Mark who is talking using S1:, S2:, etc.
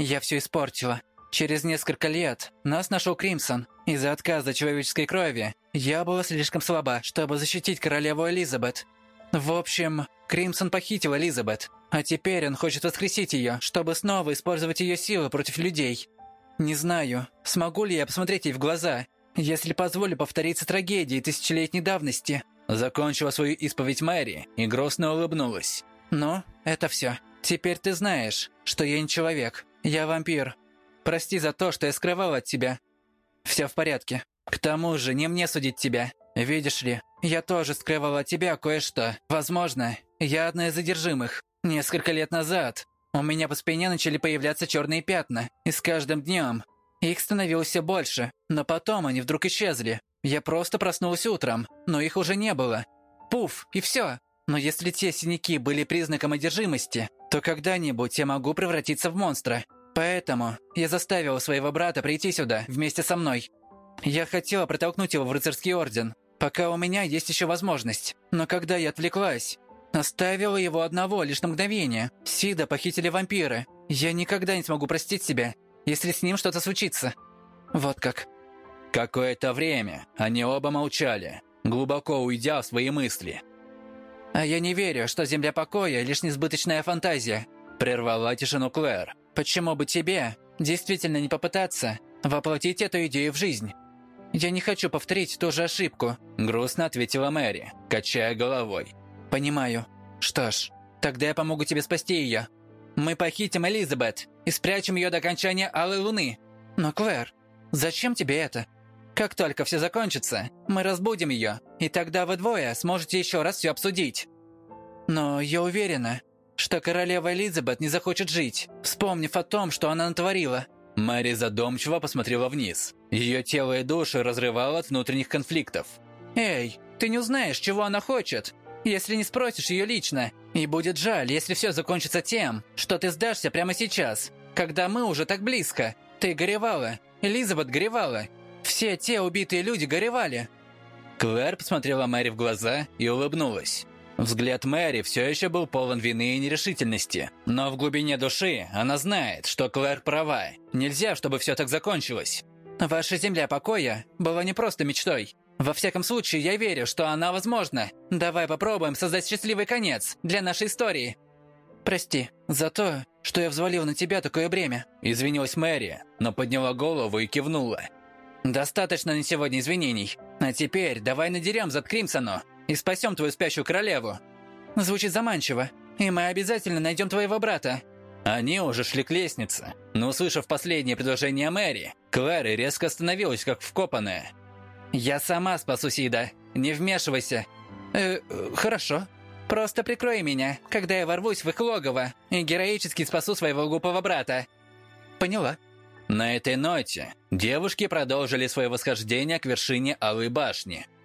S1: Я все испортила. Через несколько лет нас нашел Кримсон. Из-за отказа человеческой крови я была слишком слаба, чтобы защитить королеву Элизабет. В общем, Кримсон похитил Элизабет, а теперь он хочет воскресить ее, чтобы снова использовать ее силы против людей. Не знаю, смогу ли я посмотреть ей в глаза, если позволю повториться трагедии тысячелетней давности.
S2: Закончила свою исповедь Мэри и грустно улыбнулась.
S1: Но это все. Теперь ты знаешь, что я не человек, я вампир. Прости за то, что я скрывал от тебя. Все в порядке. К тому же, не мне судить тебя. Видишь ли, я тоже скрывал от тебя кое-что. Возможно, я одна из задержимых. Несколько лет назад у меня по спине начали появляться черные пятна, и с каждым днем их становилось все больше, но потом они вдруг исчезли. Я просто проснулся утром, но их уже не было. Пуф, и все. Но если те синяки были признаком одержимости, то когда-нибудь я могу превратиться в монстра. Поэтому я заставила своего брата прийти сюда вместе со мной. Я хотела протолкнуть его в рыцарский орден, пока у меня есть еще возможность. Но когда я отвлеклась, оставила его одного лишь на мгновение. Сида похитили вампиры. Я никогда не смогу простить себя, если с ним что-то случится. Вот как.
S2: Какое-то время они оба молчали, глубоко уйдя в свои мысли.
S1: «А я не верю, что земля покоя — лишь несбыточная фантазия», — прервала тишину Клэр. «Почему бы тебе действительно не попытаться воплотить эту идею в жизнь?» «Я не хочу повторить ту же ошибку», —
S2: грустно ответила Мэри, качая головой.
S1: «Понимаю. Что ж, тогда я помогу тебе спасти ее. Мы похитим Элизабет и спрячем ее до окончания Алой Луны. Но, Клэр, зачем тебе это? Как только все закончится, мы разбудим ее, и тогда вы двое сможете еще раз все обсудить. Но я уверена, что королева Элизабет не захочет жить, вспомнив о том, что она натворила».
S2: Мэри задумчиво посмотрела вниз. Ее тело и душу разрывало от внутренних конфликтов.
S1: «Эй, ты не узнаешь, чего она хочет, если не спросишь ее лично. И будет жаль, если все закончится тем, что ты сдашься прямо сейчас, когда мы уже так близко. Ты горевала, Элизабет горевала, все те убитые люди горевали».
S2: Клэр посмотрела Мэри в глаза и улыбнулась. Взгляд Мэри все еще был полон вины и нерешительности. Но в глубине души она знает, что Клэр права. Нельзя, чтобы все так закончилось.
S1: «Ваша земля покоя была не просто мечтой. Во всяком случае, я верю, что она возможна. Давай попробуем создать счастливый конец для нашей истории». «Прости за то, что я взвалил на тебя такое бремя», —
S2: извинилась Мэри, но подняла голову и кивнула.
S1: «Достаточно на сегодня извинений. А теперь давай надерем зад Кримсону и спасем твою спящую королеву». Звучит заманчиво. И мы обязательно найдем твоего брата.
S2: Они уже шли к лестнице, но, услышав последнее предложение Мэри, Клэри резко остановилась, как вкопанная.
S1: «Я сама спасу Сида. Не вмешивайся». «Э, хорошо. Просто прикрой меня, когда я ворвусь в их логово и героически спасу своего глупого брата». «Поняла».
S2: На этой ноте девушки продолжили свое восхождение к вершине Алой башни –